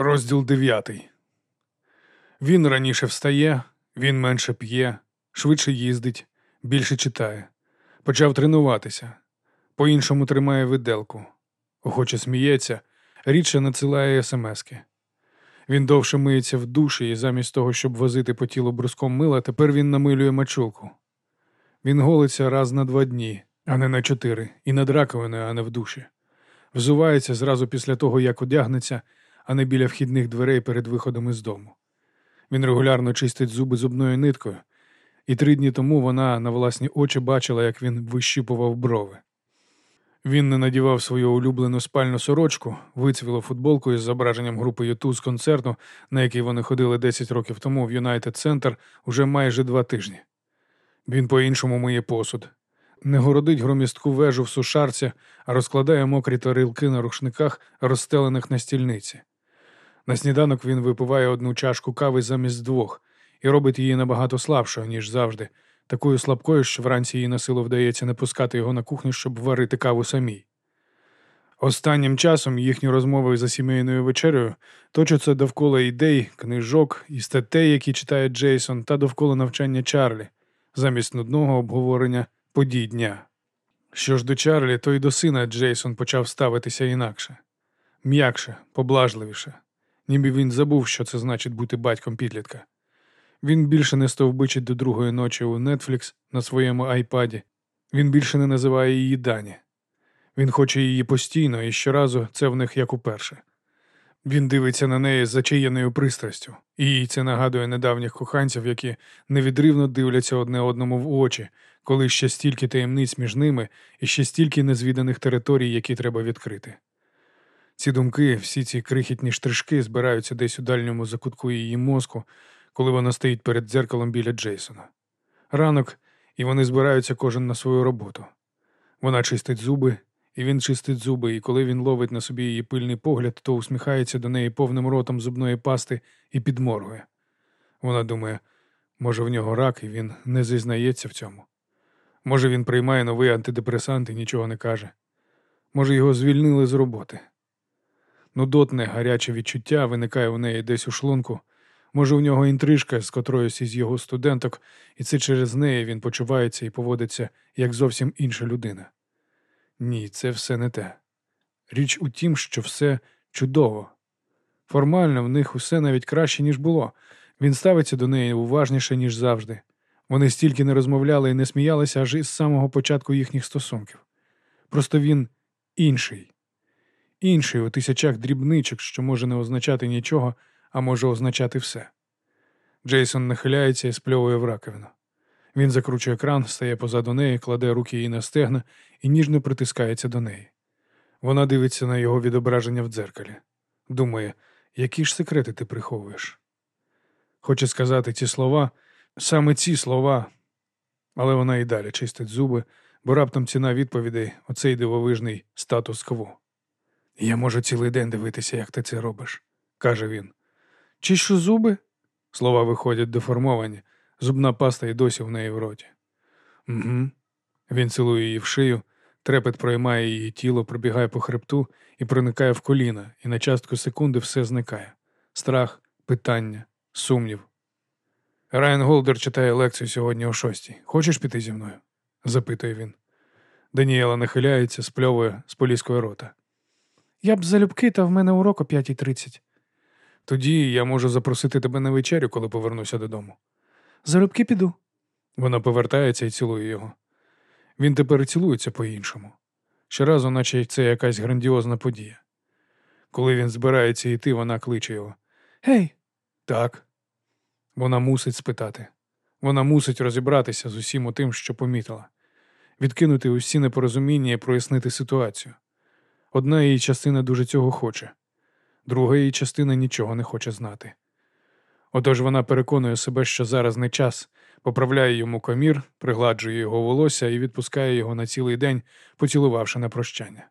Розділ дев'ятий. Він раніше встає, він менше п'є, швидше їздить, більше читає. Почав тренуватися. По-іншому тримає виделку. Охоче сміється, рідше надсилає смски. Він довше миється в душі і замість того, щоб возити по тілу бруском мила, тепер він намилює мачулку. Він голиться раз на два дні, а не на чотири, і над раковиною, а не в душі. Взувається зразу після того, як одягнеться, а не біля вхідних дверей перед виходом із дому. Він регулярно чистить зуби зубною ниткою, і три дні тому вона на власні очі бачила, як він вищипував брови. Він не надівав свою улюблену спальну сорочку, вицвілу футболку із зображенням групи Юту з концерту, на який вони ходили 10 років тому в Юнайтед Центр уже майже два тижні. Він по-іншому миє посуд, не городить громістку вежу в сушарці, а розкладає мокрі тарілки на рушниках, розстелених на стільниці. На сніданок він випиває одну чашку кави замість двох і робить її набагато слабшою, ніж завжди, такою слабкою, що вранці їй на силу вдається не пускати його на кухню, щоб варити каву самій. Останнім часом їхні розмови за сімейною вечерею точаться довкола ідей, книжок і статей, які читає Джейсон, та довкола навчання Чарлі, замість нудного обговорення подій дня. Що ж до Чарлі, то й до сина Джейсон почав ставитися інакше, м'якше, поблажливіше, ніби він забув, що це значить бути батьком підлітка. Він більше не стовбичить до другої ночі у Netflix на своєму айпаді, він більше не називає її Дані. Він хоче її постійно, і щоразу це в них як уперше. Він дивиться на неї з зачаєною пристрастю, і їй це нагадує недавніх коханців, які невідривно дивляться одне одному в очі, коли ще стільки таємниць між ними і ще стільки незвіданих територій, які треба відкрити. Ці думки, всі ці крихітні штришки збираються десь у дальньому закутку її мозку, коли вона стоїть перед дзеркалом біля Джейсона. Ранок, і вони збираються кожен на свою роботу. Вона чистить зуби, і він чистить зуби, і коли він ловить на собі її пильний погляд, то усміхається до неї повним ротом зубної пасти і підморгує. Вона думає, може, в нього рак, і він не зізнається в цьому. Може, він приймає новий антидепресант і нічого не каже. Може, його звільнили з роботи. Нудотне, гаряче відчуття виникає у неї десь у шлунку. Може, у нього інтрижка з котроюсь із його студенток, і це через неї він почувається і поводиться як зовсім інша людина. Ні, це все не те. Річ у тім, що все чудово. Формально в них усе навіть краще, ніж було. Він ставиться до неї уважніше, ніж завжди. Вони стільки не розмовляли і не сміялися аж із самого початку їхніх стосунків. Просто він інший, інший у тисячах дрібничок, що може не означати нічого, а може означати все. Джейсон нахиляється і спльовує в раковину. Він закручує кран, стає позаду неї, кладе руки їй на стегна і ніжно притискається до неї. Вона дивиться на його відображення в дзеркалі. Думає, які ж секрети ти приховуєш. Хоче сказати ці слова, саме ці слова, але вона і далі чистить зуби, бо раптом ціна відповідей оцей дивовижний статус-кво. Я можу цілий день дивитися, як ти це робиш, каже він. Чищу зуби? Слова виходять деформовані, зубна паста й досі в неї в роті. Угу. Він цілує її в шию, трепет проймає її тіло, пробігає по хребту і проникає в коліна, і на частку секунди все зникає. Страх, питання, сумнів. Райан Голдер читає лекцію сьогодні о шостій. Хочеш піти зі мною? запитує він. Даніела нахиляється, спльовує з поліської рота. Я б залюбки, та в мене урок о 5.30. Тоді я можу запросити тебе на вечерю, коли повернуся додому. Залюбки піду. Вона повертається і цілує його. Він тепер цілується по-іншому. Щоразу, наче це якась грандіозна подія. Коли він збирається йти, вона кличе його. Гей, так. Вона мусить спитати. Вона мусить розібратися з усім тим, що помітила, відкинути усі непорозуміння і прояснити ситуацію. Одна її частина дуже цього хоче, друга її частина нічого не хоче знати. Отож вона переконує себе, що зараз не час, поправляє йому комір, пригладжує його волосся і відпускає його на цілий день, поцілувавши на прощання.